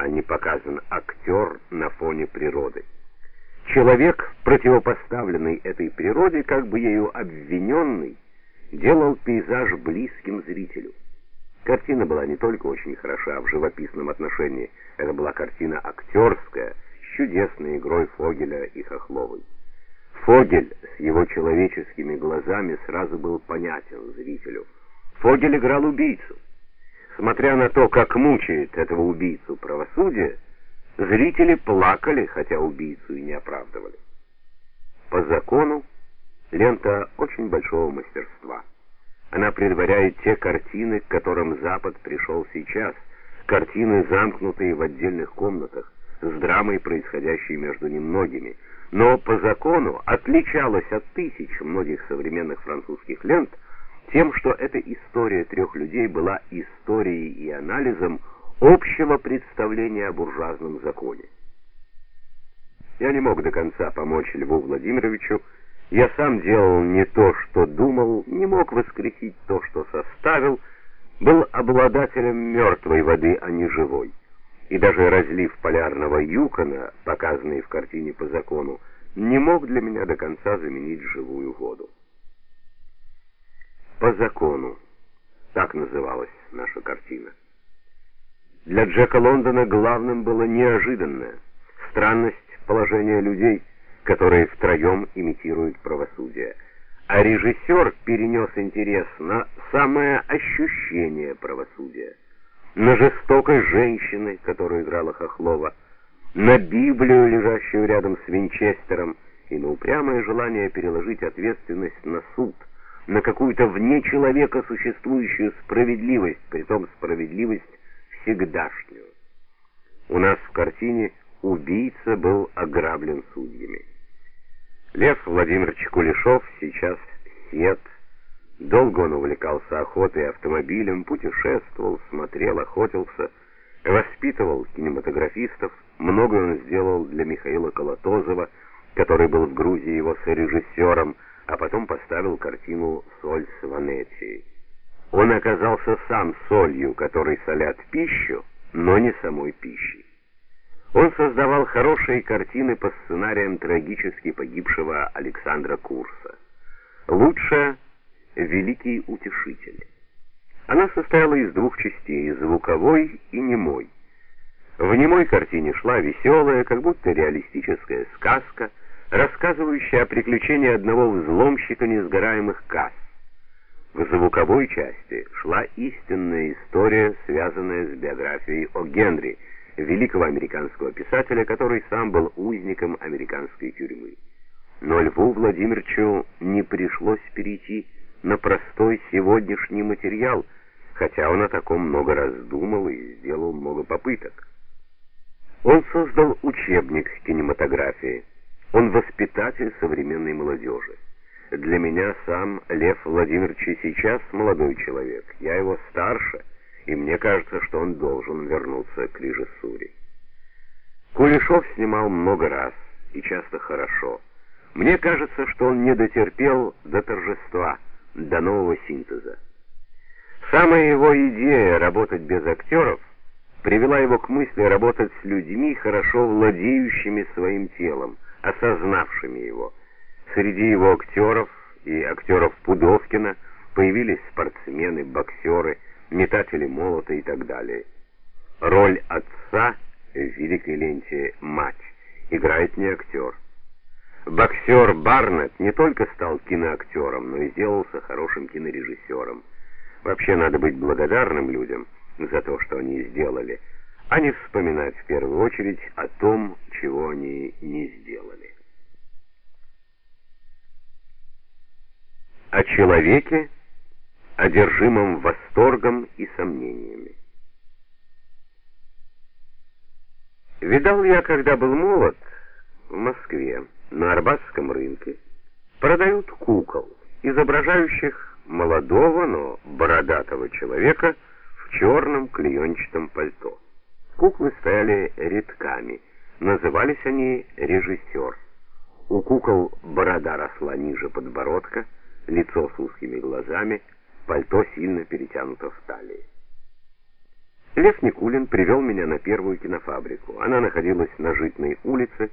а не показан актер на фоне природы. Человек, противопоставленный этой природе, как бы ею обвиненный, делал пейзаж близким зрителю. Картина была не только очень хороша в живописном отношении, это была картина актерская, с чудесной игрой Фогеля и Хохловой. Фогель с его человеческими глазами сразу был понятен зрителю. Фогель играл убийцу. Смотря на то, как мучает этого убийцу правосудие, зрители плакали, хотя убийцу и не оправдывали. По закону лента очень большого мастерства. Она предваряет те картины, к которым Запад пришел сейчас, картины, замкнутые в отдельных комнатах, с драмой, происходящей между немногими, но по закону отличалась от тысяч многих современных французских лент тем, что эта история трех людей была историей и анализом общего представления о буржуазном законе. Я не мог до конца помочь Льву Владимировичу, я сам делал не то, что думал, не мог воскресить то, что составил, был обладателем мертвой воды, а не живой и даже разлив полярного юкона, показанный в картине по закону, не мог для меня до конца заменить живую воду. По закону. Так называлась наша картина. Для Джека Лондона главным было неожиданное, странность положения людей, которые втроем имитируют правосудие. А режиссер перенес интерес на самое ощущение правосудия на жестокость женщины, которую играла Хохлова, на Библию, лежащую рядом с Винчестером, и на упрямое желание переложить ответственность на суд, на какую-то вне человека существующую справедливость, притом справедливость всегдашнюю. У нас в картине убийца был ограблен судьями. Лев Владимирович Кулешов сейчас сед, Долго он увлекался охотой и автомобилем, путешествовал, смотрел, охотился, воспитывал кинематографистов. Многое он сделал для Михаила Колотозова, который был в Грузии его сорежиссером, а потом поставил картину «Соль с Ванецией». Он оказался сам солью, которой солят пищу, но не самой пищей. Он создавал хорошие картины по сценариям трагически погибшего Александра Курса. Лучше великий утешитель. Она состояла из двух частей, звуковой и немой. В немой картине шла веселая, как будто реалистическая сказка, рассказывающая о приключении одного взломщика несгораемых касс. В звуковой части шла истинная история, связанная с биографией О. Генри, великого американского писателя, который сам был узником американской тюрьмы. Но Льву Владимировичу не пришлось перейти на простой сегодняшний материал, хотя он о таком много раз думал и сделал много попыток. Он создал учебник кинематографии. Он воспитатель современной молодежи. Для меня сам Лев Владимирович сейчас молодой человек. Я его старше, и мне кажется, что он должен вернуться к режиссуре. Кулешов снимал много раз и часто хорошо. Мне кажется, что он не дотерпел до торжества до нового синтеза. Самая его идея работать без актеров привела его к мысли работать с людьми, хорошо владеющими своим телом, осознавшими его. Среди его актеров и актеров Пудовкина появились спортсмены, боксеры, метатели молота и так далее. Роль отца в великой ленте «Мать» играет не актер. Боксер Барнетт не только стал киноактером, но и сделался хорошим кинорежиссером. Вообще надо быть благодарным людям за то, что они сделали, а не вспоминать в первую очередь о том, чего они не сделали. О человеке, одержимом восторгом и сомнениями. Видал я, когда был молод, в Москве, на Арбатском рынке продают кукол, изображающих молодого, но бородатого человека в черном клеенчатом пальто. Куклы стояли рядками, назывались они «режиссер». У кукол борода росла ниже подбородка, лицо с узкими глазами, пальто сильно перетянуто в талии. Лев Никулин привел меня на первую кинофабрику. Она находилась на Житной улице,